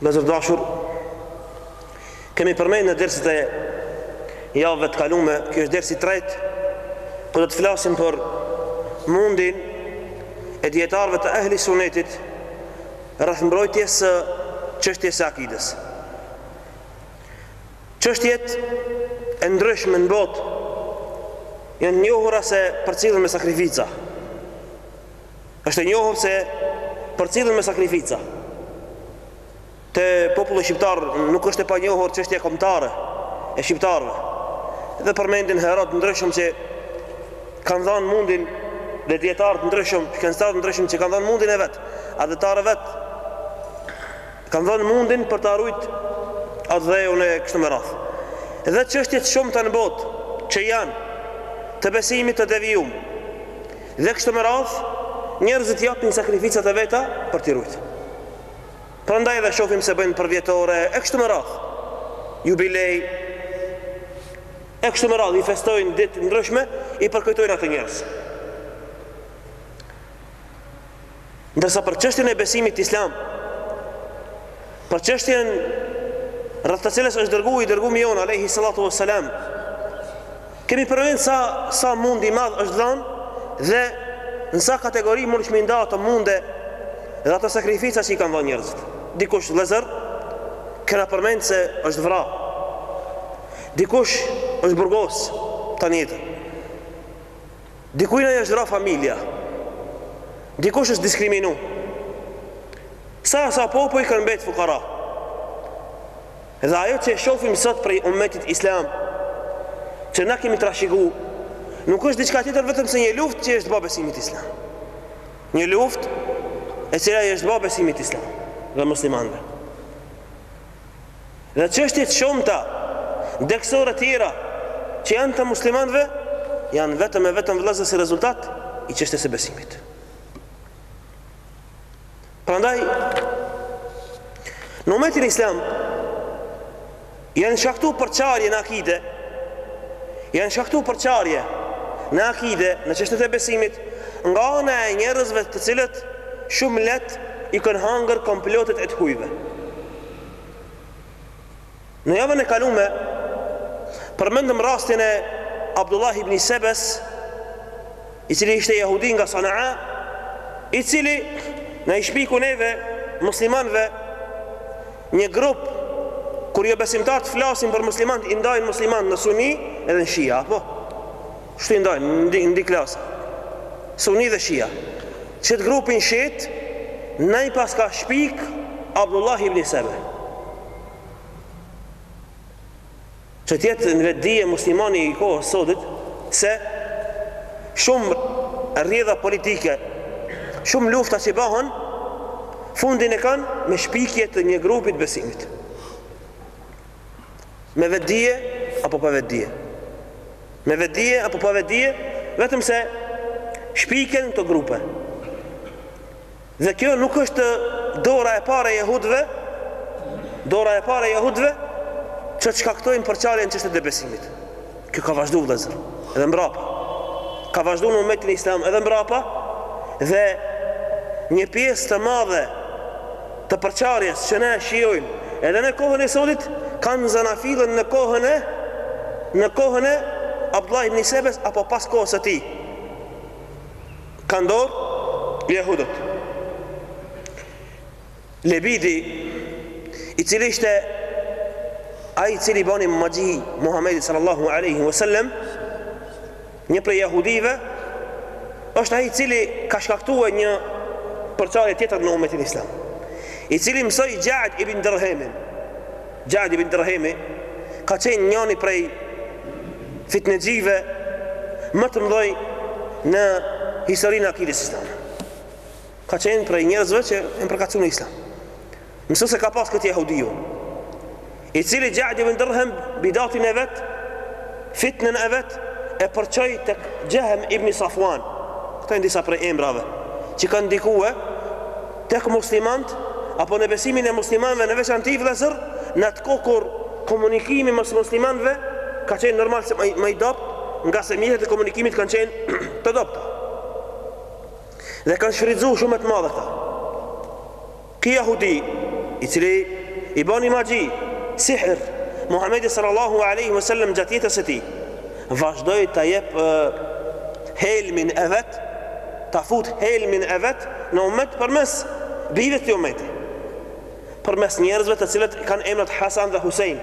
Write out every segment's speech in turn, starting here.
Vëllezër të dashur, kemi përmendur në derset e javëve të kalume, ky është dersi i tretë ku do të flasim për mundin e dietarëve të ehli sunetit rreth mbrojtjes së çështjes së akides. Çështjet e ndryshme në botë janë të njohura se përcillen me sakrifica. Është e njohur se përcillen me sakrifica. Te populli shqiptar nuk është e panjohur çështja kombëtare e shqiptarëve. Dhe përmendin hero të ndryshëm që kanë dhënë mundin dhe dietar të ndryshëm, shkencëtar të ndryshëm që kanë dhënë mundin e vet, atdhetarë vet kanë dhënë mundin për ta rujt atdheun e kështu me radhë. Dhe çështje të shumta në botë që janë të besimit të devijum. Dhe kështu me radhë, njerëzit japin sakrificat e veta për t'i rujt. Prandaj edhe shofim se bëjnë përvjetore e kështu me radhë, jubilej e kështu me radhë, i festojnë ditë të ndryshme, i përkujtojnë ata njerëz. Ndërsa për çështjen e besimit islam, për çështjen rreth të cilës është dërgu i dërgumi jonë alayhi salatu wassalam, kemi përmend sa sa mund i madh është dhanë dhe në sa kategori mund t'i nda ato munde dhe ato sakrifica që i kanë dhënë njerëzit. Dikush vëllazër kena përmend se është vra. Dikush është burgos tani. Dikujt na i është vra familja. Dikush është diskriminu. Sa sa popuj kanë mbet fukara. Dhe ajo që e shofim sot prej umetit islam, që na kemi trashigu, nuk është diçka tjetër vetëm se një luftë që i është ba besimit islam. Një luftë e cila i është ba besimit islam dhe muslimanve. dhe çështje të shumta degësore të tjera që janë te muslimanët janë vetëm e vetëm vëllazë si rezultat i çështjes së besimit. Prandaj në umetin islam janë shkaktu përçarje në akide, janë shkaktu përçarje në akide, në çështjet e besimit, nga ana e njerëzve të cilët shumë lehtë i kanë hangër komplotet e të hujve. Në javën e kalume, përmendëm rastin e Abdullah ibn Sebes, i cili ishte jahudi nga Sana'a, i cili na i shpiku neve muslimanve një grup kur jobesimtarët flasin për muslimant, i ndajnë muslimant në suni edhe në shia, apo? Kështu i ndajnë në dy klasa, suni dhe shia. Qetë grupin shiit, na i paska shpik Abdullah ibn Sebe. Që të jetë në vetëdije muslimani i kohës së sotit, se shumë rrjedha politike, shumë lufta që bahen, fundin e kanë me shpikje të një grupi të besimit. me vetëdije apo pa vetëdije, me vetëdije apo pa vetëdije, vetëm se shpiken këto grupe. Dhe kjo nuk është dora e parë e jehudëve, dora e parë e jehudëve që të shkaktojnë përçarje në çështjet e besimit. Kjo ka vazhdu vëllezër Edhe mbrapa Ka vazhdu në umetin islam edhe mbrapa Dhe një pjesë të madhe Të përçarjes që ne shijojmë Edhe në kohën e sotit Kanë zanafillën në kohën e Në kohën e Abdullah ibn Sebes apo pas kohës së tij Kanë dorë Jehudët Lebidi, i cili ishte ai i cili i bani magji Muhamedit sallallahu alaihi wasallam, një prej jehudive, është ai i cili ka shkaktuar një përçarje tjetër në umetin islam, i cili mësoi Ja'd ibn Dirhamin. Ja'd ibn Dirhami ka qenë njëri prej fitnexhive më të mëdhenj në historinë e akidës islame. Ka qenë prej njerëzve që i janë përkatësuar Islamit. Mësues e ka pas këtë jehudiun, i cili Ja'd ibn Dirham bidatin e vet, fitnën e vet e përçoi tek Jahm ibn Safwan. Këta janë disa prej emrave që kanë ndikuar tek muslimanët apo në besimin e muslimanëve në veçanti vëllezër në atë kohë kur komunikimi mes muslimanëve ka qenë normal se më i dobët ngase mjetet e komunikimit kanë qenë të dobëta Dhe kanë shfrytëzuar në shumë të madhe këta. Ky jahudi, i cili i bani magji, sihr, Muhamedit sallallahu alaihi wasallam gjatë jetës së tij, vazhdoi ta jep uh, helmin e vet, ta fut helmin e vet në umet përmes bijve të umetit përmes njerëzve të cilët i kanë emrat Hasan dhe Husein,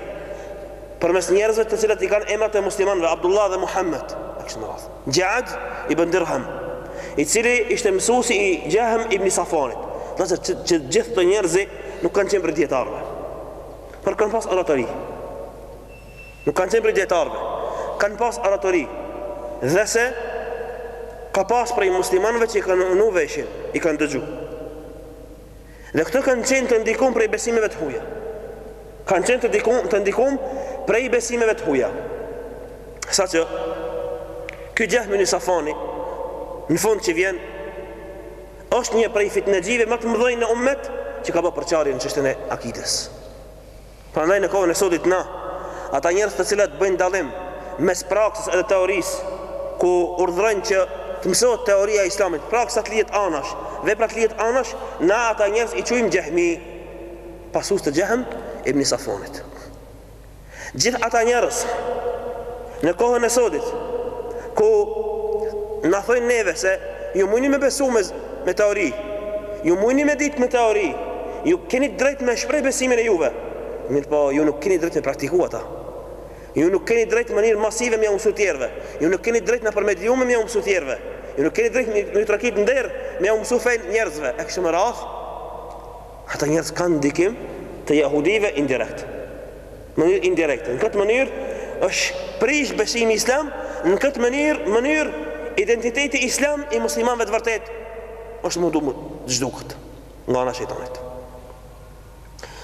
përmes njerëzve të cilët i kanë emrat e muslimanëve Abdullah dhe Muhammed, kështu me radhë. Ja'd ibn Dirham, i cili ishte mësuesi i Jahm ibn Safwanit, thashë që, që gjithë këta njerëz nuk kanë qenë prej dijetarëve. Por kanë pas oratori. Nuk kanë qenë prej dijetarëve. Kanë pas oratori. Dhe se ka pas prej muslimanëve që i kanë vnu veshin, i kanë dëgju. Dhe këto kanë qenë të ndikum prej besimeve të huaja. Kanë qenë të ndikum të ndikum prej besimeve të huaja. Saqë ky Xhehmi ibn Safuani në fund që vjen është një prej fitnexhive më të mëdhenj në ummet që ka ba përçarje në çështjen e akides. Prandaj në kohën e sodit na, ata njerëz të cilët bëjnë dallim mes praksës edhe teorisë, ku urdhërojnë që të mësohet teoria e Islamit, praksa të lihet anash, vepra të lihet anash, na ata njerëz i quajmë xhehmi, pasues të Xhehm ibn Safuanit. Gjithë ata njerëz Në kohën e sodit, ku na thojnë neve se ju mujni me besu me, me teori, ju mujni me ditë me teori, ju keni drejt me shpreh besimin e juve, mirëpo ju nuk keni drejt me praktiku ata. Ju nuk keni drejt në mënyrë masive me jau mësu tjerëve, ju nuk keni drejt nëpër mediume me jau mësu tjerëve, ju nuk keni drejt me ju trokit në derë me jau mësu fenë njerëzve, e kështu me radhë, ata njerëz kanë ndikim të jahudive indirekt. Në mënyrë indirekte, në këtë mënyrë është prishë besimi islam, në këtë mënyrë, mënyrë identiteti islam i muslimanëve të vërtetë është mundu të zhduket nga ana shejtanit.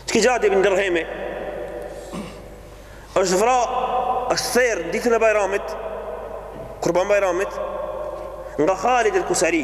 Që ky Xhad ibn Dirhemi është vra, është therë ditën e Bajramit, Kurban Bajramit, nga Halid el-Kusari.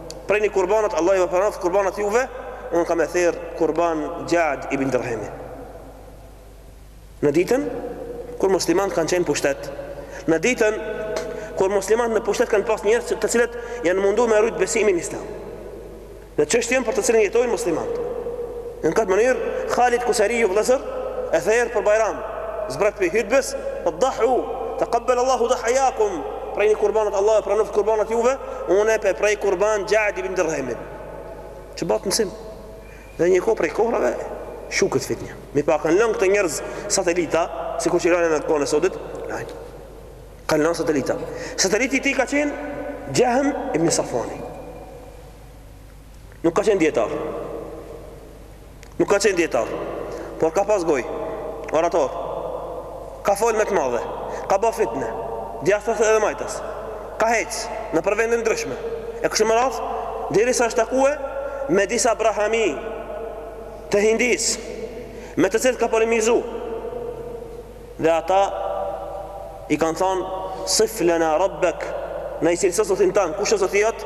Prejni kurbanët Allahu jau pranoftë kurbanët juve unë kam me therë kurban Xhad ibn Dirhemin në ditën kur muslimanët kanë qenë në pushtet në ditën kur muslimanët në pushtet kanë pas njerëz të cilët janë mundu me rujt besimin islam dhe çështjen për të cilën jetojnë muslimanët në këtë mënyrë Halid Kusari ju vllezër e therë për Bajram zbret prej hutbes të dhahu tekabbel Allahu dhahajakum prejni kurbanët Allahu i pranoftë kurbanët juve Unë po e prej kurban Xhad ibn Dirhemin, që bahet mësim, dhe një kohë prej kohrave, shuhet fitnja. Mirëpo kanë lënë këta njerëz satelita, sikur që i lanë në kohën e sodit, lajnë. Kanë lënë satelita. Sateliti i tij ka qenë Xhehm ibn Safuani. Nuk ka qenë dijetar. Nuk ka qenë dijetar. Por ka pas gojë. Orator. Ka fol me të madhe. Ka bë fitne. Djathas edhe majtas. Ka hec nëpër vende të ndryshme. E kështu me radhë, derisa është taku me disa brahami të Hindisë, me të cilët ka polemizu. Dhe ata i kanë thonë, sif lena rabbek, na e cilëso Zotin tand, kush është Zoti jat,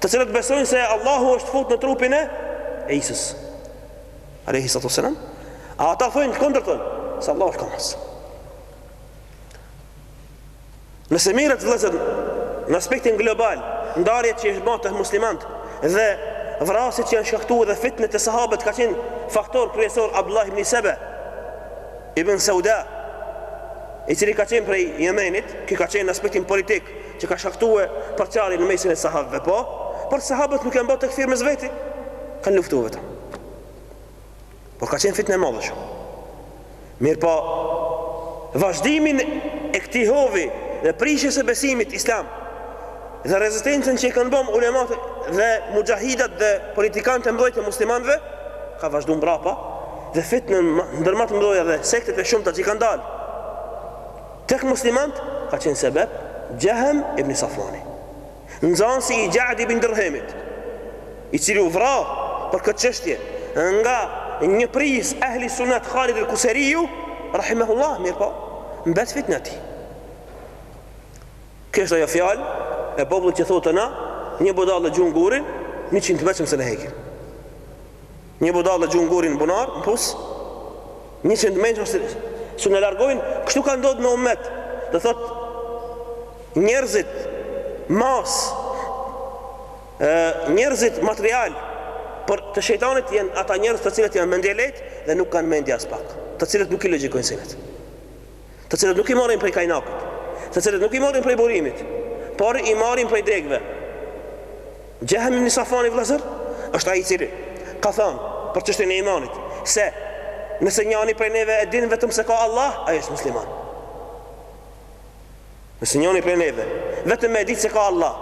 të cilët besojnë se Allahu është fut në trupin e Isës. Alehi sallatu selam. A ata thonë kundërtën, se Allahu është kamas. Nëse mirret vëllezër në aspektin global, ndarjet që është bërë te muslimant dhe vrasjet që janë shkaktuar dhe fitne te sahabët ka qenë faktor kryesor Abdullah ibn Sebe ibn Sauda i cili ka qenë prej Jemenit, që ka qenë në aspektin politik, që ka shkaktu përçarje në mesin e sahabëve po por sahabët nuk janë bo tekfir mes veti kanë luftu vetëm por ka qenë fitnë e madhe shumë mirëpo vazhdimin e këtij hovi dhe prishjes së besimit islam dhe rezistencën që i kanë ba ulemat dhe muxhahidat dhe politikanët në mbrojtje t'muslimanve ka vazhdu mbrapa dhe fitnë dërmat mbrojtja dhe sektet e shumta që i kanë dalë Tek muslimanët ka qenë sebep Xhehm ibn Safvani, nxënësi i Xha'd ibn Dirhemit, i cili u vra për këtë çështje nga një prijës ehli sunnet Halid el-Kasriu, rahimehullah, mirëpo mbet fitna e tij. Kështu ajo fjalë e popullit që thotë na, një budallë gjun gurin, 100 të mençëm s'un e hekin. Një budallë gjun gurin bunar, në pus, njëqind t'mençëm, s'un e largojnë, kështu ka ndodhë në umet, do thotë, njerëzit, masë, e, njerëzit material, për të shejtanit janë ata njerëz të cilët janë mendjelehtë dhe nuk kanë mendje aspak, të cilët nuk i logikojnë senet. të cilët nuk i marrin prej kajnakut, të cilët nuk i marrin prej burimit, por i marrin prej degëve. Xhehm ibn Safvani vëllezër është ai i cili ka thënë për çështjen e imanit se nëse njëri prej neve e din vetëm se ka Allah, ai është musliman. Nëse njoni prej neve, vetëm me e ditë se ka Allah,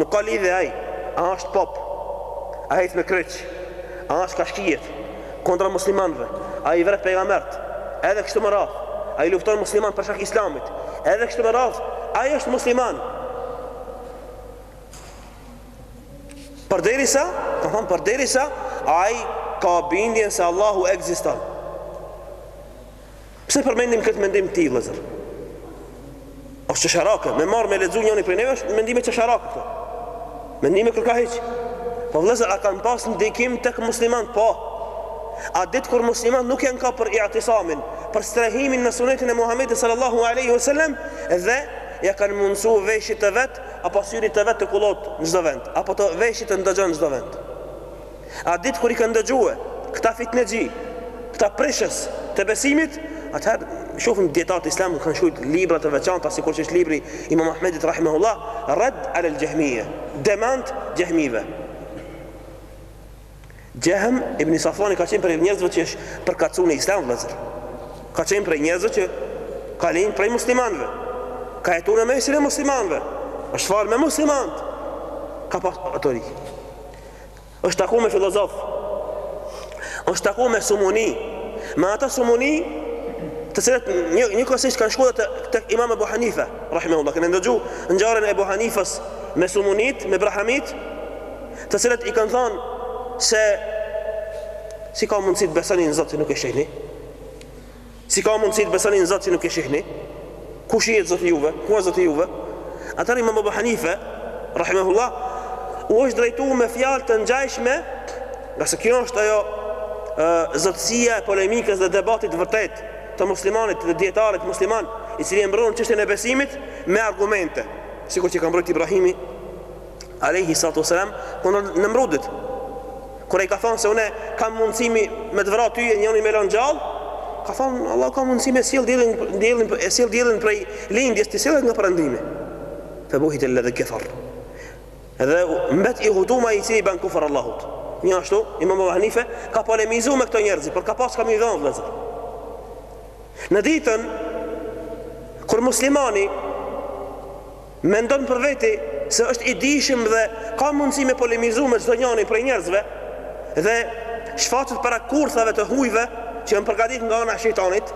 nuk ka lidhje ai, a është pop, a është me kryq, a është ka shkijet, kundra muslimanve, a i vret pejgamberët, edhe kështu më radhë, a i lufton musliman për shkak islamit, edhe kështu me radhë, ai është musliman. Përderisa, të thonë përderisa, ai ka bindjen se Allahu ekziston. Pse e përmendim këtë mendim tij vëllezër? Është qesharake, me marr me lexu njëri prej neve është mendime qesharake këto. Mendime kërkah hiç. Po vëllezër, a kanë pas ndikim tek muslimanët? Po. A ditë kur muslimanët nuk janë kap për i'tisamin, për strehimin në sunetin e Muhamedit sallallahu alaihi wasallam dhe ia kanë mundsu veshit të vet apo syrit të vet të kullot në çdo vend, apo veshit të ndëgjon në çdo vend. Atë ditë kur i kanë dëgjue këta fitnexhi, këta prishës të besimit, atëherë shofim dijetarët e Islamit kanë shkruar libra të veçanta sikur që është libri i Imam Ahmedit rahimahullah, Red alel Xhehmije, demant xhehmive. Xhehm ibni Safani ka qenë prej njerëzve që është përkatsu në Islam vëllezër. Ka qenë prej njerëzve që ka lind prej muslimanëve. Ka jetu në mesin e muslimanëve. Është fal me muslimanët. Ka pas autoritet. Është taku me filozof. Është taku me sumuni. Me ata sumuni të cilët një njëkohësisht kanë shkue te te Imam Abu Hanifa, rahimahullah, keni ndëgju ngjarën e Abu Hanifës me sumunit, me brahamit, të cilët i kanë thënë se si ka mundësi të besoni në Zot që nuk e shihni. Si ka mundësi të besoni në Zot që nuk e shihni? Ku shihet Zoti juve? Ku është Zoti juve? Atëherë Imam Abu Hanife, rahimahullah, u është drejtu me fjalë të ngjashme, ngase kjo është ajo zotësia e polemikës dhe debatit vërtet të muslimanit dhe dijetarit musliman i cili e mbron çështjen e besimit me argumente sikur që ka mbrojt Ibrahimi Alejhi salatu ue selam kundër Nemrudit. Kur ai ka thënë se unë kam mundësi me të vra ty e njënin me lënë gjallë, ka thënë Allah ka mundësi me sjell diellin diellin e sjell diellin prej lindjes të sille nga perëndimi. Fe buhitel ledhi kefer. Edhe mbet i hutum ai i cili ban kufër Allahut. Njashtu, Imam Abu Hanife ka polemizu me këto njerëz, por ka pas kami dhënë vëllezër. Në ditën kur muslimani Mendon për veti se është i dijshëm dhe ka mundësi me polemizu me çdo njani prej njerëzve dhe shfaqet para kurthave të hujve që janë përgatit nga ana e shejtanit.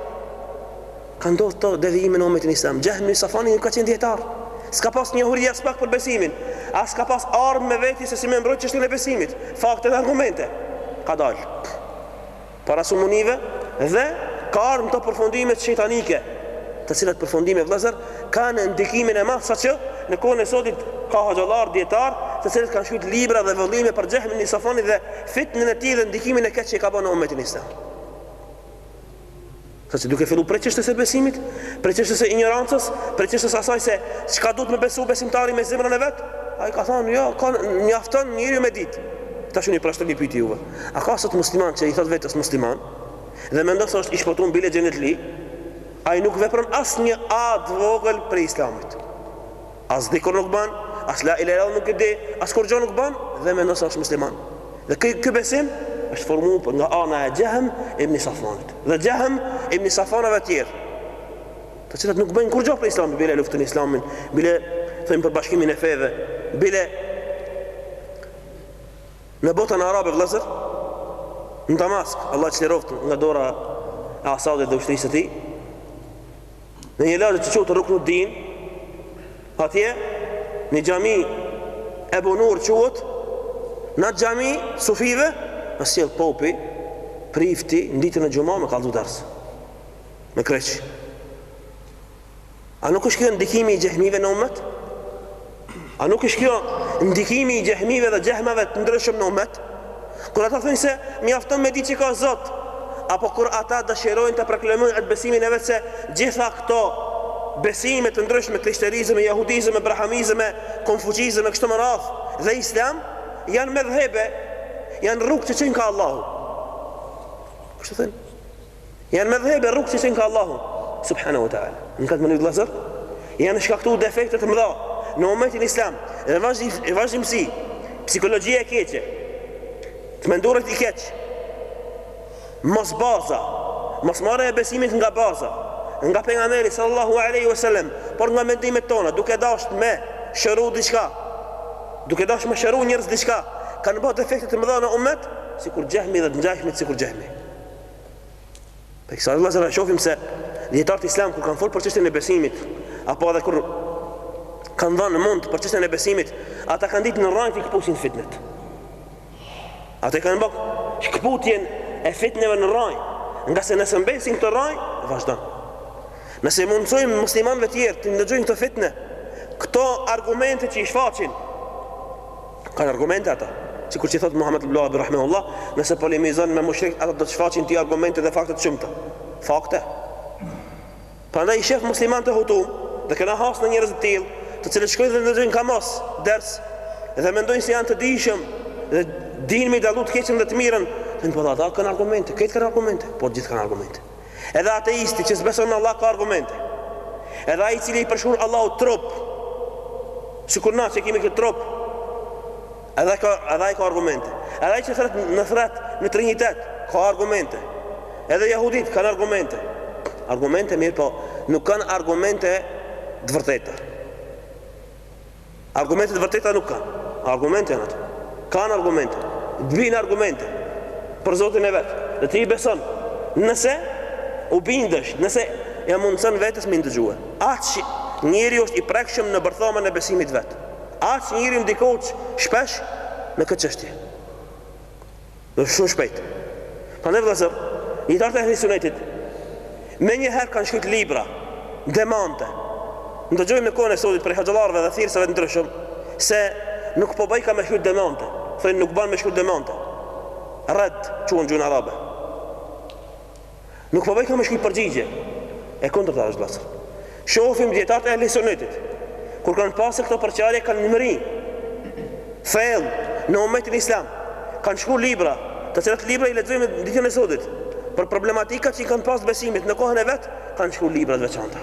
Ka ndodhë këto devijime në umetin islam. Xhehmi Safani nuk ka qenë dijetar. S'ka pas njohuri as pak për besimin. As ka pas armë me veti se si me mbrojt çështjen e besimit. Fakte dhe argumente. Ka dalë. para sumunive dhe ka ardh në këto përfundimet shejtanike, të cilat përfundime vëllezër kanë ndikimin e madh saqë në kohën e sotit ka hoxhallar dijetarë të cilët kanë shkruar libra dhe vëllime për Xhehm ibni Safanin dhe fitnën e tij dhe ndikimin e keq që i ka ba në umetin islam. Saqë duke fillu prej çështjes së besimit, prej çështjes së injorancës, prej çështjes asaj se çka duhet me besu besimtari me zemrën e vet, ai ka thonë, jo, kah mjafton njeriu me ditë. Tash unë ju parashtroj një pyetje juve. A ka sot musliman që i thot vetes musliman dhe mendon se është i shpëtu bile xhenetli? Ai nuk vepron asnjë adet vogël prej Islamit. As dhikr nuk ban, as la ila ila nuk e di, as kurgjo nuk ban dhe mendon se asht musliman. Dhe ky ky besim është formu nga ana e Xhehm ibn Safuanit. Dhe Xhehm ibn Safuanave të tjerë, të cilët nuk bajn kurrgjo për Islamin, bile luftojnë Islamin, bile thojnë për bashkimin e feve, bile në botën arabe vëllazër në Damask, Allah çliroftë nga dora e Asadit dhe ushtrisë së tij, në një lagje që quhet Ruknuddin, atje një xhami Ebu Nur quhet në atë xhami sufive, e sjellin popin priftin në ditën e xhuma me kallzu ders. Me kryq. A nuk është kjo ndikimi i xhehmive në umet? A nuk është kjo ndikimi i xhehmive dhe Xhehmave të ndryshëm në umet? Kur ata thonë se mjafton me ditë që ka Zot, apo kur ata dëshirojnë të proklamojnë atë besimin e vet se gjitha këto besime të ndryshme, krishterizëm, jahudizëm, brahmanizëm, konfuçizëm e kështu me radhë dhe islam janë medhhebe, janë rrugë që çojnë ka Allahu. Kështu thojnë. Janë medhhebe rrugë që çojnë ka Allahu subhanahu wa taala. Në këtë mënyrë vëllazër, janë shkaktu defekte të mëdha në umetin islam dhe vazhdim e vazhdimësi psikologjia e keqe të mendurit i keq mos baza mosmarrje e besimit nga baza nga pejgamberi sallallahu alaihi wasallam por nga mendimet tona duke dasht me shëru diçka duke dasht me shëru njerëz diçka kanë ba defekte të mëdha në umet sikur Xhehmi dhe të ngjashmit sikur Xhehmi Për këtë vllazër e shofim se dijetarët islam kur kanë fol për çështjen e besimit, apo edhe kur kanë dhanë mund për çështjen e besimit, ata kanë ditë në rrajë t'i këpusin fitnet. Ata i kanë ba këputjen e fitneve në rrajë, ngase nëse mbesin këto rrajë, vazhdojnë. Nëse mundësojmë muslimanëve tjerë t'i ndëgjojnë këto fitne, këto argumente që i shfaqin, Kanë argumente ata. Sikur që thotë Muhammed ibn Abdulvehab rahimehullah, nëse polemizon me mushrikët, ata do të shfaqin ty argumente dhe fakte të shumta. Fakte. Prandaj i shef musliman të hutum, dhe kena hasë në njerëz të tillë, të cilët shkojnë dhe dëgjojnë kamos ders, dhe mendojnë se janë të dijshëm dhe dinë me dallu të keqen dhe të mirën, Po ata kanë argumente, këta kanë argumente, po të gjithë kanë argumente. Edhe ateisti që s'beson në Allah ka argumente. Edhe ai i cili i përshkruan Allahut trup, sikur na që kemi këtë trup, edhe ka edhe ai ka argumente. Edhe ai që thrret në thrret, në trinitet, ka argumente. Edhe jehudit kanë argumente. Argumente, mirëpo nuk kanë argumente të vërteta. Argumente të vërteta nuk kanë. Argumente janë ato. Kanë argumente. Të bin argumente për Zotin e vet. Dhe ti i beson. Nëse u bindësh, nëse ia mundëson vetes me ndëgjue. Aq njeriu është i prekshëm në bërthamën e besimit vetë. Aq njeriu ndikohet shpesh në këtë çështje. Dhe shumë shpejt. Prandaj vëllazër, dijetarët e Ehli Sunetit menjëherë kanë shkruajt libra, demante. Ne dëgjojmë në kohën e sotit prej hoxhallarëve dhe thirrësve të ndryshëm se nuk po bajka me shkruajt demante. Thonë nuk ban me shkruajt demante. Red, quhen në gjuhën arabe. Nuk po bajka me shkrujt përgjigje. E kundërta është vëllazër. Shofim dijetarët e Ehli Sunnetit. Kur kanë pasur këto përçarje kanë mërri thellë në umetin islam kanë shkru libra, të cilat libra i lexojmë në ditën e sotit. Për problematikat që i kanë pas besimit në kohën e vet, kanë shkru libra të veçanta.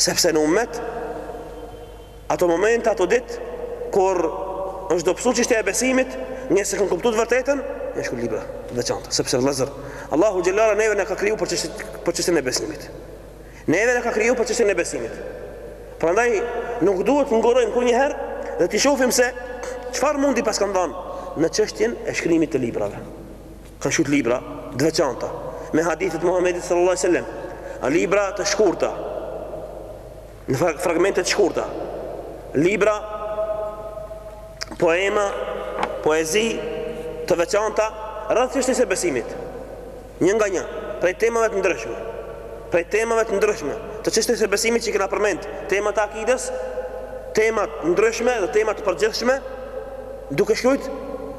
Sepse në umet ato momente, ato ditë kur është dobësu çështja e besimit, njerëz s'e kanë kuptu të vërtetën, janë shkru libra të veçanta, sepse vëllazër, Allahu xhelle ve ala neve na ka kriju për çështjen e besimit. Neve na ka kriju për çështjen e besimit. Prandaj nuk duhet të ngurojmë kurnjëherë dhe të shofim se çfarë mundi pas kanë dhan në çështjen e shkrimit të librave. Kanë shkrujt libra të veçanta me hadithe të Muhamedit sallallahu alejhi ve sellem, libra të shkurta, në fragmente të shkurta, libra poema, poezi të veçanta rreth çështjes së besimit. Një nga një, prej temave të ndryshme, prej temave të ndryshme, të çështjes së besimit që i kena përmend, tema të akides, tema të ndryshme dhe tema të përgjithshme, Duke shkrujt,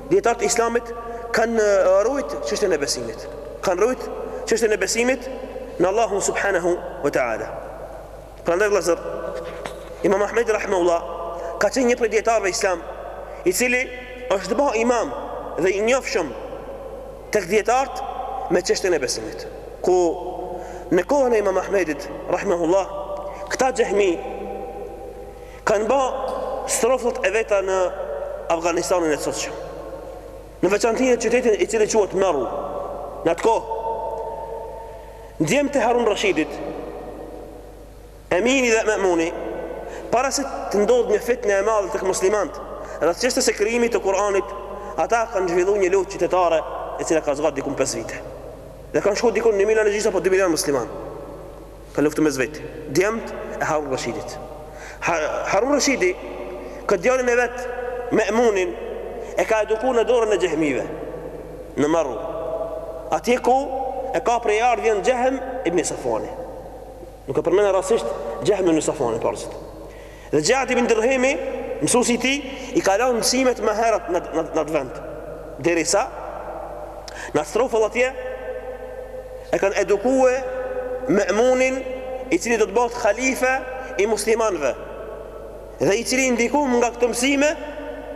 dijetarët e Islamit kan rujt çështjen e besimit. Kan rujt çështjen e besimit në Allahun subhanahu wa taala. Prandaj vëllazër, Imam Ahmedi rahimahullah ka qenë një prej dijetarëve islam, i cili është ba imam dhe i njofshëm tek dijetart me çështjen e besimit. Ku në kohën e Imam Ahmedit rahimahullah, këta xehmi Kanë ba strofat e veta në Afganistanin e sotshëm. Në veçanti në qytetin i cili quhet Merw. Në atë kohë, djemtë e Harun Rashidit, Emini dhe Memuni, para se të ndodhë një fitnë e madhe tek muslimant, rreth çështjes së krijimit të Kur'anit, ata kanë zhvillu një luftë qytetare e cila ka zgatë dikun 5 vite. Dhe kanë shku dikun 1 milion e gjysë apo 2 milion musliman. Kanë luftu mes vet djemt e Harun Rashidit. Harun Rashidi këtë djalin e vet Memunin e ka eduku në dorën e xehmive në Merw. Atje ku e ka prejardhjen Xehm ibn Safvani. Nuk e përmenda rastësisht Xehm ibn Safvani përsëri. Dhe Xhead ibn Dirhemi, mësuesi i tij, i ka lënë mësimet më herët në në në atë vend. Derisa në strofën atje e kanë edukuar Me'munin, i cili do të bëhet halife i muslimanëve. Dhe i cili ndihum nga këto mësime,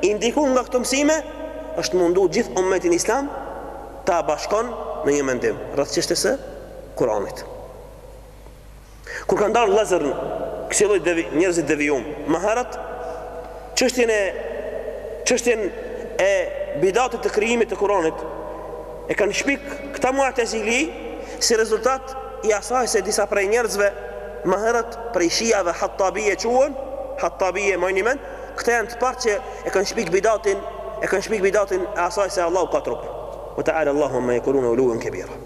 i ndikum nga këto mësime, është mundu gjithë ummetin islam ta bashkon në një mendim rreth çështjes së Kuranit. Kur kanë dalë vëllezër, kësi lloj devi, njerëz të devijum. Më herët, çështjen e çështjen e bidatit të krijimit të Kur'anit e kanë shpik këta Mu'tazili si rezultat i asaj se disa prej njerëzve më herët prej shiave Hattabije quhen, Hattabije mbani mend, këta janë të parë që e kanë shpik bidatin, e kanë shpik bidatin e asaj se Allahu ka trup. Wa ta'ala Allahu amma yaquluna uluwan kabira.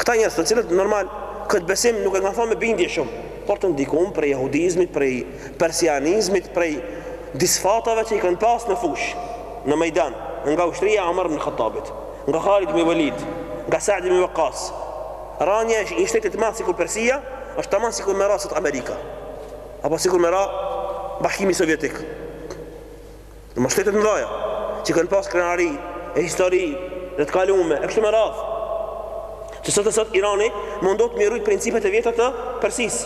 Këta njerëz të cilët normal këtë besim nuk e kanë thënë me bindje shumë, por të ndikuar prej jehudizmit, prej persianizmit, prej disfatave që i kanë pas në fush, në mejdan, nga ushtria e Omar ibn Khattabit, nga Khalid ibn Walid, nga Sa'd ibn Ebi Waqqas. Rënia e një shteti të madh sikur Persia është tamam sikur me ra sot Amerika apo sikur me ra Bashkimi Sovjetik. Domethënë shtete të mëdha, që kanë pas krenari e histori dhe të kalume, e kështu me radhë, që sot e sot Irani mundohet me i rujt principet e vjetra të Persis.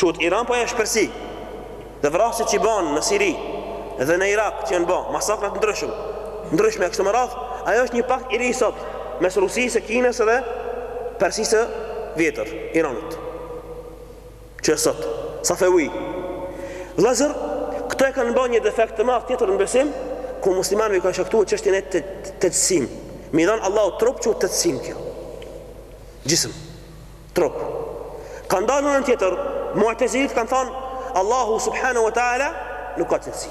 Quhet Iran po është Persi, dhe vrasjet që i ban në Siri, dhe në Irak që janë ba, masakrat ndryshëm, ndryshme e kështu me radhë, ajo është një pakt i ri sot, mes Rusisë, Kinës dhe Persisë së vjetër, Iranit. Që e sot. Safewi. Vëllezër, këto e kanë bërë një defekt të madh tjetër në besim, ku muslimanëve i kanë shkaktuar çështjen e texhsim. Me i dhan Allahut trup quhet texhsim kjo. Xhism. Trup. Kanë dalë në anën tjetër, mu'tazilit kanë thënë Allahu subhanahu wa taala nuk ka cilësi.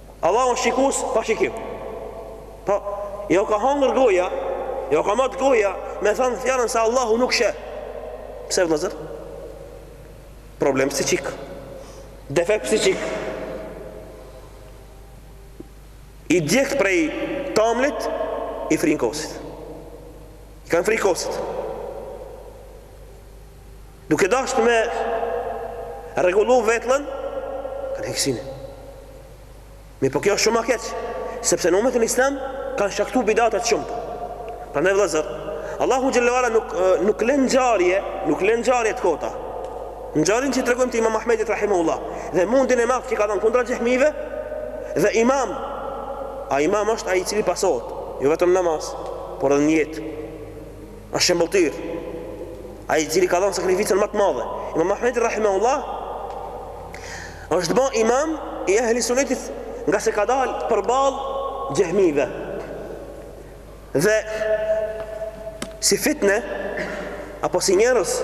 Allah është shikues pa shikim. Po, jo ka hëngër goja, jo ka mat goja me thënë fjalën se Allahu nuk sheh. Pse vëllezër? Problem psiçik. Defekt psiçik. I djegt prej tamlit i fryn kosit. I kanë fry kosit. Duke dashtë me rregullu vetllën, kanë hek synin. Mirëpo kjo është shumë e keqe, sepse në umetin islam kanë shkaktu bidate të shumta. Prandaj vëllezër, Allahu Xhelle wa ala nuk, nuk le ngjarje, nuk le ngjarje të kota. Ngjarjen që tregojmë të imam Ahmedit rahimahullah, dhe mundin e madh që ka dhënë kundra xhehmive, dhe imam, a imam është ai i cili pasohet, jo vetëm n'namaz, por edhe n'jetë. Është shembëlltyrë ai i cili ka dhanë sakrificën ma të madhe. Imam Ahmedi rahimahullah është bë imam i ehli sunetit nga se ka dal përballë xhehmive. Dhe si fitne apo si njerëz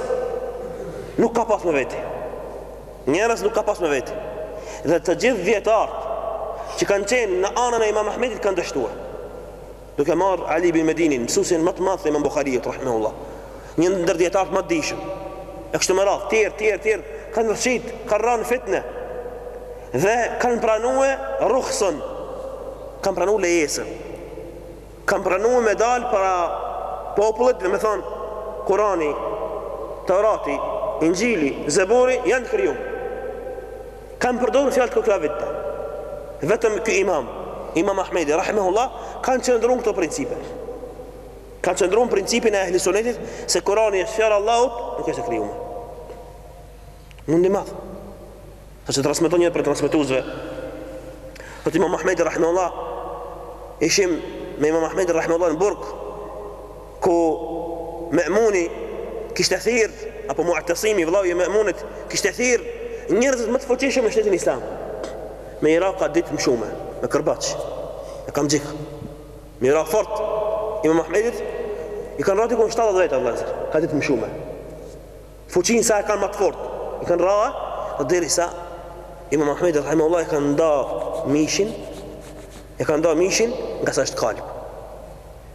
nuk ka pas me veti. Njerëz nuk ka pas me veti. Dhe të gjithë dijetarët që kanë qenë në anën e Imam Ahmedit kanë dështue. Duke marrë Ali ibn Medinin, mësuesin ma të madh të Imam Buhariut rahimehullah, një ndër dijetarët ma të dijshëm, e kështu me radhë, tjerë, tjerë, tjerë, kanë rrëshqit, kanë ranë n'fitne, dhe kanë pranue ruhsën, kanë pranue lejesën, kanë pranue me dalë para popullit, dhe me thanë, Kurani, Taurati, Inxhili, Zeburi, janë të krijum. Kanë përdorur fjalë të koklavitëta. Vetëm ky imam, Imam Ahmedi rahimehullah, ka qëndru në këto principe. Ka qëndru në principin e ehli sunetit se Kurani është fjalë e Allahut, nuk është e krijume. Mundi i madh. Saqë transmeton një prej transmetuesve. Për Imam Ahmedin rahimehullah, ishim me Imam Ahmedin rahimehullah në burg, ku Me'muni kishte thirr apo Mu'tesimi vëllau i Me'munit kishte thirr njerëzit më të fuqishëm në shtetin islam me i ra ka ditë më shumë me kërbaç e kamxhik me i ra fort imam Ahmedit i kanë ra diku në 70 veta vëllazër ka ditë më shumë fuqin sa e kanë ma të fort i kanë ra dhe derisa imam Ahmedit rahimahullah ia kanë nda mishin ia kanë nda mishin nga se është kalb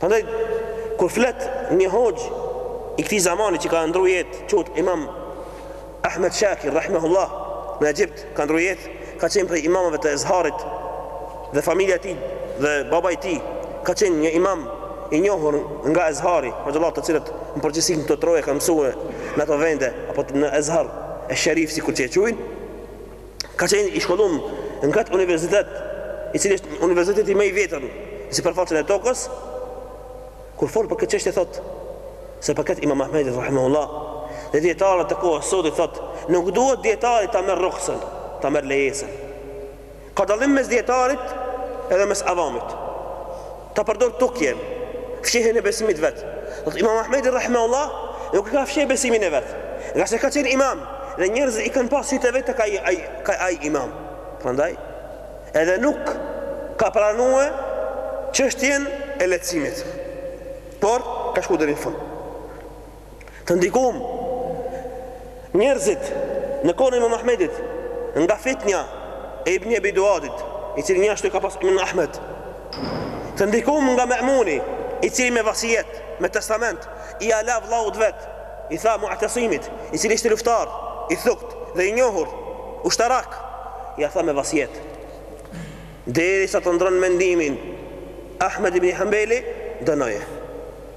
Prandaj kur flet një hoxhë i këtij zamani që ka ndru jetë, quhet Imam Ahmed Shakir rahimahullah në Egjipt ka ndru jetë, ka qenë prej imamëve të Ezharit dhe familja e tij dhe babai i tij ka qenë një imam i njohur nga Ezhari, hoxhallarët të cilët në përgjithësi këto troje kanë mësuar në ato vende apo në Ezhar e Sherif sikur që e quajnë. Ka qenë i shkollum në këtë universitet, i cili është universiteti më i vjetër në sipërfaqen e tokës. Kur fol për këtë çështje thot se për këtë Imam Ahmedit rahimahullah, dhe dijetarët e kohës sodit thot, nuk duhet dijetari ta merr ruhsën, ta merr lejesën. Ka dallim mes dijetarit edhe mes avamit. Ta përdor tukijen, fshehjen e besimit vet. Thotë Imam Ahmedi rahimahullah, nuk e ka fshehë besimin e vet, nga se ka qenë imam dhe njerëzit i kanë pas sytë e vet te ka ai ka ai imam. Prandaj edhe nuk ka pranue çështjen e lehtësimit. Por ka shku deri në fund. Të ndikumë njerëzit në kohën e Imam Ahmedit nga fitnja e Ibn Abi Duadit, i cili njashtu ka pas emrin Ahmed. Të ndikumë nga Ma'muni, i cili me vasijet, me testament, ia la vllaut vet, i tha Mu'tasimit, i cili ishte luftar, i thekt dhe i njohur, ushtarak, ia tha me vasijet. Derisa ta ndrron mendimin, Ahmed ibn Hanbeli dënoje.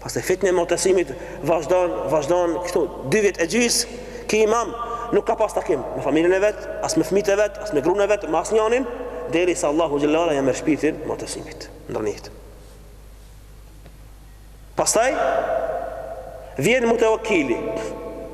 Pastaj fitne e Mu'tasimit vazhdon, vazhdon, këto dy vjet e gjys, ki imam nuk ka pas takim me familjen e vet, as me fëmijët e vet, as me gruan e vet, me asnjënin, derisa Allahu xhallala ja merr shpirtin Mu'tasimit. Ndërron jetë. Pastaj vjen Mutevekili.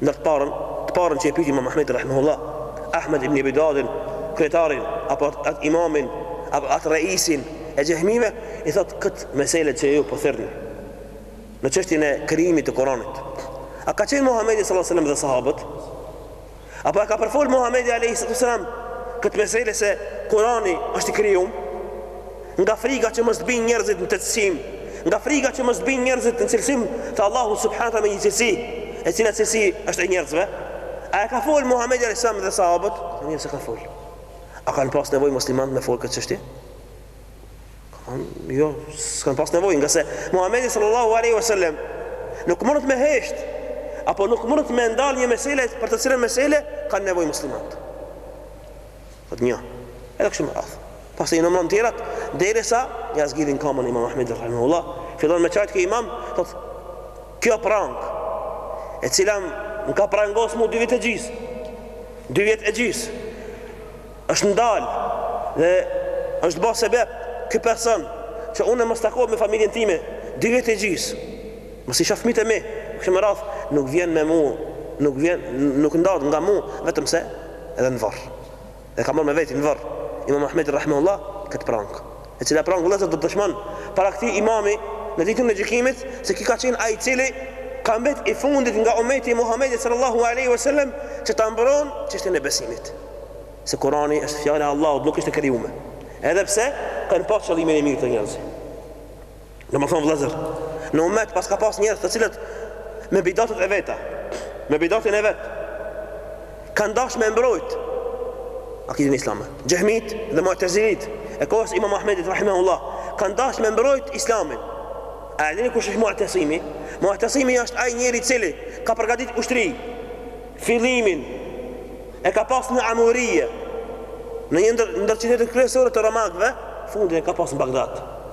Ndër të parën, të parën që e pyeti Imam Ahmedi rahimehullah, Ahmed ibn Ebi Duadin, kryetarin, apo atë, atë imamin, apo atë reisin e xehmive, i thotë këtë mesele që ju po thirrni, në çështjen e krijimit të Kuranit. A ka qenë Muhamedi sallallahu alaihi wasallam dhe sahabët? Apo e ka përfol Muhamedi alaihi wasallam këtë mesele se Kurani është i krijum? Nga friga që mos të bijnë njerëzit në texhsim, nga friga që mos të bijnë njerëzit në cilësim të Allahu subhanahu me një cilësi, e cila cilësi është e njerëzve? A e ka fol Muhamedi alayhis salam dhe sahabët? Ka, jo, s'e ka fol. A kanë pas nevojë muslimanët me fol këtë çështje? Jo, s'kan pas nevojë, ngase Muhamedi sallallahu alaihi wasallam nuk mundet me hesht apo nuk mundet me ndal një mesele për të cilën mesele kanë nevojë muslimanët. Thotë një. Edhe kështu me radhë. Pastaj i numëron të tjerat derisa ja zgjidhin kamën Imam Ahmedit rahimahullah, fillon me qajt ky Imam, thotë kjo prang e cila më ka prangos mu dy vjet e gjys. Dy vjet e gjys. Është ndal dhe është ba sebeb ky person që unë mos u takoj me familjen time dy vjet e gjys. Mos i shoh fëmijët e mi, kështu me radhë, nuk vjen me mua, nuk vjen, nuk ndahet nga mu, vetëm se edhe në vorr. E ka marrë me veti në vorr Imam Ahmedi rahimehullah këtë prangë, e cila prangë vëllezër do të dëshmon para këtij Imami në ditën e gjykimit se ky ka qenë ai i cili ka mbet i fundit nga ummeti i Muhamedit sallallahu alaihi wasallam që ta mbron çështjen e besimit se Kurani është fjala e Allahut, nuk është e krijume. Edhe pse kanë pas qëllimin e mirë këta njerëz. Domethënë vllezër Në umet pas ka pas njerëz të cilët Me bidatet e veta Me bidatin e vet Kanë dash me mbrojt Akiden islame Xhehmit dhe mu'tezilit E kohës Imam Ahmedit Rahimahullah Kanë dash me mbrojt islamin A e dini kush është Mu'tasimi Mu'tasimi është ai njeri i cili Ka përgatit ushtri Fillimin E ka pas në Amurije Në një ndër qytetet kryesore të Romakëve, fundin e ka pas në Bagdad.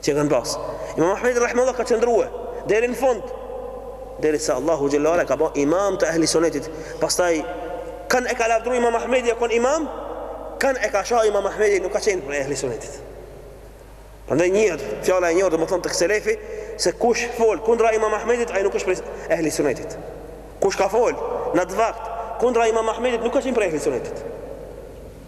që e kanë pas. Imam Ahmedi rahimahullah ka qëndrue deri në fund, deri sa Allahu xhalla uala e ka ba imam të ehli sunetit. Pastaj kan e ka lavdru Imam Ahmedi a kon imam, kan e ka sha Imam Ahmedi nuk ka qenë prej ehli sunetit. Prandaj njihet fjala e njohur domethënë te selefi se kush fol kundra Imam Ahmedit ai nuk është prej ehli sunetit. Kush ka fol në atë vakt kundra Imam Ahmedit nuk ka qenë prej ehli sunetit.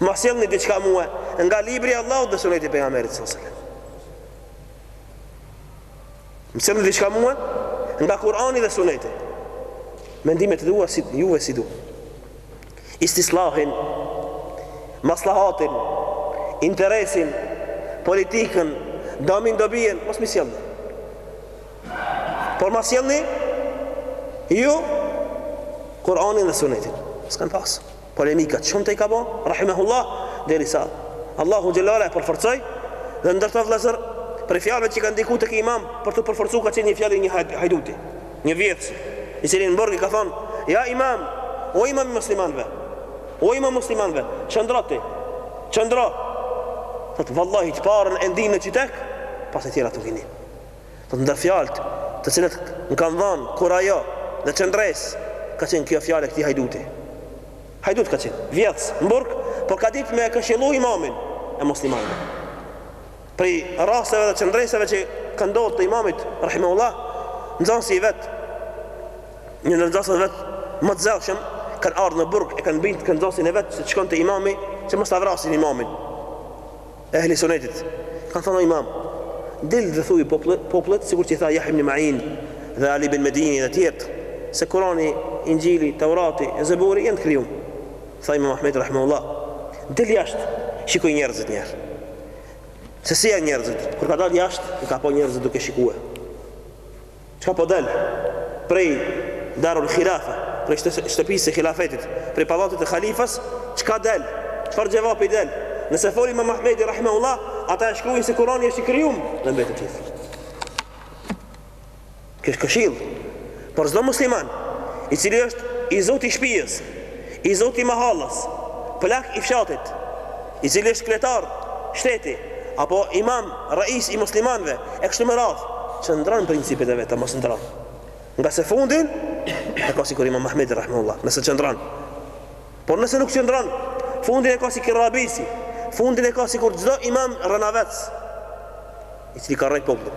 Ma sjellni diçka mua nga libri i Allahut dhe suneti i pejgamberit sallallahu alajhi wasallam. Më sjellni diçka mua nga Kurani dhe suneti. Mendimet e tua, juve s'i du. Istislahin, maslahatin, interesin, politikën, damin, dobijen, mos m'i sjellni. Por ma sjellni ju Kur'anin dhe sunetin. S'kan pas. Polemika të shumta i ka ba, rahimehullah, deri sa Allahu xhalla uala e përforcoi, dhe ndër to vëllezër, prej fjalëve që ka ndiku te ky imam për t'u përforcu ka qenë një fjalë e një hajduti, një vjedhësi, i cili në burg i ka thonë, ja imam, o imam i muslimanëve, o imam muslimanëve, qëndro ti, qëndro, thotë vallahi të parën e ndin në qytek, pasaj tjerat nuk i nin. Ndër fjalët, të cilët më kanë dhënë kurajo dhe qëndresë, ka qenë kjo fjalë e këtij hajduti. Hajdut ka qenë, vjedhës, në burg, por ka ditë me e këshillu imamin e muslimanëve. Prej rasteve dhe qëndresave që ka ndodh këtij imamit rahimahullah, nxënësi i vet, një ndër nxënësit e vet më të zellshëm, kanë ardhur në burg e kanë bindur nxënësin e vet që të shkon te imami, që mos ta vrasin imamin. Ehli Sunetit, kanë thënë o Imam, dil dhe thuj popullit, sikur që i tha Jahja ibn Ma'in dhe Ali ibn Medini dhe tjerët, se Kurani, Injili, Taurati, Zeburi janë të krijuar. Tha Imam Ahmedi rahimahullah, dil jashtë, shikoj njerëzit një herë. Se si janë njerëzit? Kur ka dalë jashtë, i ka pa njerëzit duke shikuar. Çka po del prej Darul Khilafa, prej shtëpisë së Khilafetit, prej pallatit të Khalifës, çka del, çfarë xhevapi del? Nëse fol Imam Ahmedi rahimahullah, ata e shkruajnë se Kurani është i krijuar dhe mbetet i tillë. Kjo është këshill për çdo musliman, i cili është i zoti i shpijes, I zoti i mahallës, plak i fshatit, i cili është kryetar shteti apo imam, rais i muslimanëve e kështu me radhë, qëndron në principet e veta, mos i ndrron. Ngase fundin e ka sikur Imam Ahmedi rahimahullah, nëse qëndron. Por nëse nuk qëndron, fundin e ka si Kerabisi, fundin e ka sikur çdo imam rrenavec, i cili ka rrejt popullin.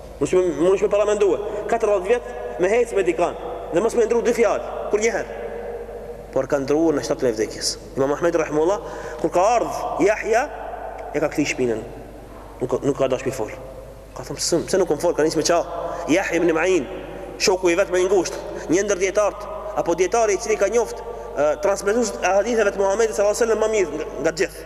Munesh me paramendue katërdhjetë vjet me ecë me dikën dhe mos me ndrru dy fjalë kurrnjëherë. Por ka ndrru në shtratin e vdekjes. Imam Ahmedi rahimullah kur ka ardh Jahja e ka kthy shpinën. Nuk nuk ka dasht me i fol. Ka thon pse, pse nuk më fol, ka nis me ça. Jahja ibn Ma'in, shoku i vetëm i ngushtë, një ndër dietarët apo dietari i cili ka njoft transmetues e haditheve të Muhamedit sallallahu alaihi wasallam ma mirë nga të gjithë.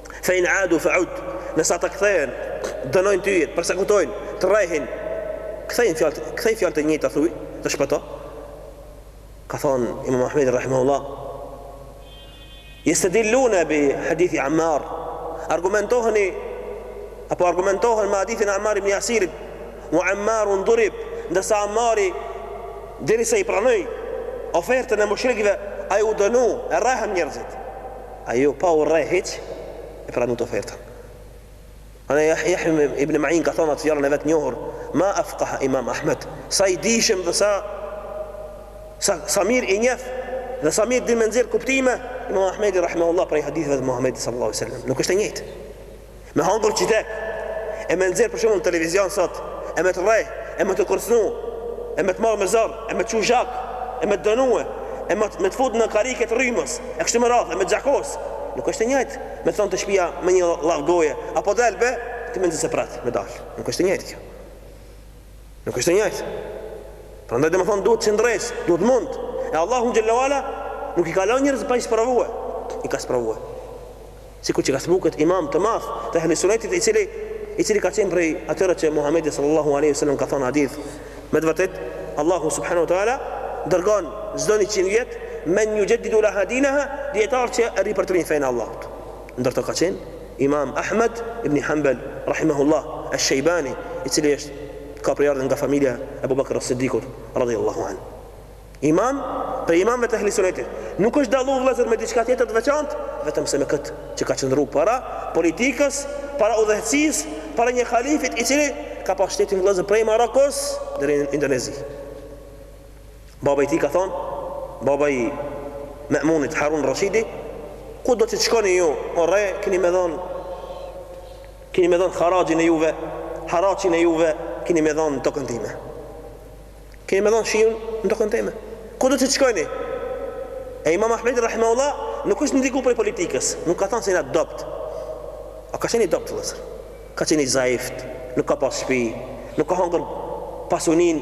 Fe in adu fe ud, nëse ata kthehen, dënojnë ty e persekutojnë, të rrehin, kthej fjalë të njëjta thuj dhe shpëto. Ka thonë Imam Ahmedi rahimahullah, Yestadilluna bi hadith Ammar. Argumentoheni apo argumentohen me hadithin e Ammar ibn Yasirit, "Wa Ammarun durib", ndërsa Ammari deri sa i pranoi ofertën e mushrikëve, ai u dënu, e rrahën njerëzit. A ju pa u rreh hiç e pranut ofertën. Andaj Jahja ibn Ma'in ka thonë atë fjalën e vet të njohur, Ma afqaha Imam Ahmed, sa i dijshëm dhe sa sa sa mirë i njef dhe sa mirë din me nxjerr kuptime Imam Ahmedi rahimahullah prej haditheve të Muhamedit sallallahu alaihi wasallam. Nuk është e njëjtë. Me hangër qytek, e me nxjerr për shembull në televizion sot, e me të rreh, e me të kërcënu, e me të marrë me zor, e me të çu zhag, e me të dënue, e me të fut në karike të rrymës, e kështu me radhë, e me të gjakos. Nuk është e njëjtë me thon të shpia me një llaf goje, apo dal be, ti mendon se prat me dal. Nuk është e njëjtë kjo. Nuk është e njëjtë. Prandaj domethon duhet qëndresë, duhet mund. E Allahu xhel-le ue ala nuk i ka lënë njerëz pa i sprovue. I ka sprovue. Sikur që ka sprovu këtë imam të madh të ehli sunetit i cili i cili ka qenë prej atyre që Muhamedi sallallahu alaihi wasallam ka thënë hadith me të vërtet Allahu subhanahu wa taala dërgon çdo 100 vjet men yujaddidu laha dinaha dietar që e ripërtrin fenë e Allahut. Ndër to ka qenë Imam Ahmed ibn Hanbal rahimahullah ash-Shaybani, i cili është ka prejardhje nga familja e Abu Bakr as-Siddiqut radhiyallahu anhu. Imam prej imamëve të Ehlisunnetit. Nuk është dallu vëllezër me diçka tjetër të veçantë, vetëm se me këtë që ka qëndru para politikës, para udhëheqësisë, para një halifit i cili ka pas shtetin vëllezër prej Marokos deri në Indonezi. Baba i tij ka thonë, baba i Me'munit, Harun Rashidi, kudo që të shkoni ju, o re, keni me dhon keni me dhon haraçin e juve, haraçin e juve keni me dhon në tokën time. Keni me dhon shiun në tokën time. Kudo që të shkoni. E Imam Ahmed rahimahullah nuk është ndiku prej politikës, nuk ka thënë se jena dobt. A ka qenë i dobt vëllezër? Ka qenë i zaift, nuk ka pas shtëpi, nuk ka hangër pasunin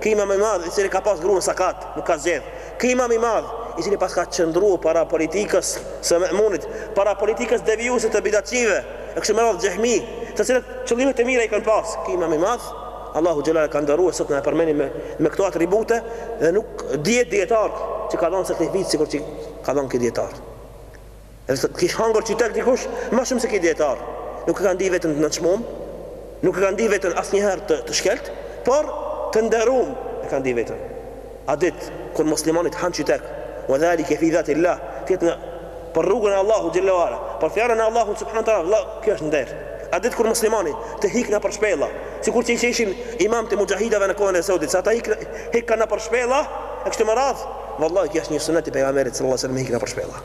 Ky imam i madh, i cili ka pas gruan sakat, nuk ka zgjedh. Ky imam i madh, i cili pas ka qëndru para politikës së Me'munit, para politikës devijuese të bidatçive, e kështu me radhë xehmi, të cilët qëllimet e mira i kanë pas. Ky imam i madh, Allahu xhelal e ka nderuar sot na e përmendim me këto atribute dhe nuk dihet dijetar që ka dhënë sakrificë sikur që ka dhënë ky dijetar. Edhe të kish hangër qytek dikush, ma shumë se ky dijetar, nuk e ka ndi vetën të nënçmum, nuk e ka ndi vetën asnjëher të të shkelt, por të nderum e ka ndi vetën. A dit kur muslimani të han qytek, wa dhalike fi dhati Allah, të jetë në për rrugën e Allahut xhelle wala, për fjalën e Allahut subhanahu teala, vëlla, kjo është nder. A dit kur muslimani të hik nëpër shpella, sikur që që ishin imamët e muxhahidëve në kohën e sodit, sa ata hik hik kanë nëpër shpella, e kështu me radhë, vallahi, kjo është një sunet i pejgamberit sallallahu alaihi wasallam hik nëpër shpella.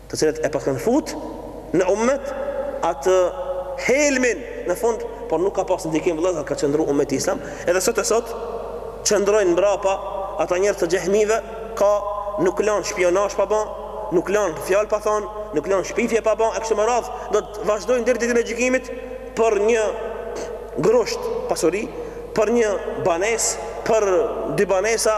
të cilët e paskën fut në ummet atë helmin në fund por nuk ka pas ndikim vëllezër ka qëndru ummeti islam edhe sot e sot qëndrojnë mbrapa ata njerëz të xehmive ka nuk lanë shpionazh pa bën nuk lanë fjalë pa thon nuk lanë shpifje pa ba e kështu me radh do të vazhdojnë deri ditën e gjykimit për një grusht pasuri për një banesë për dy banesa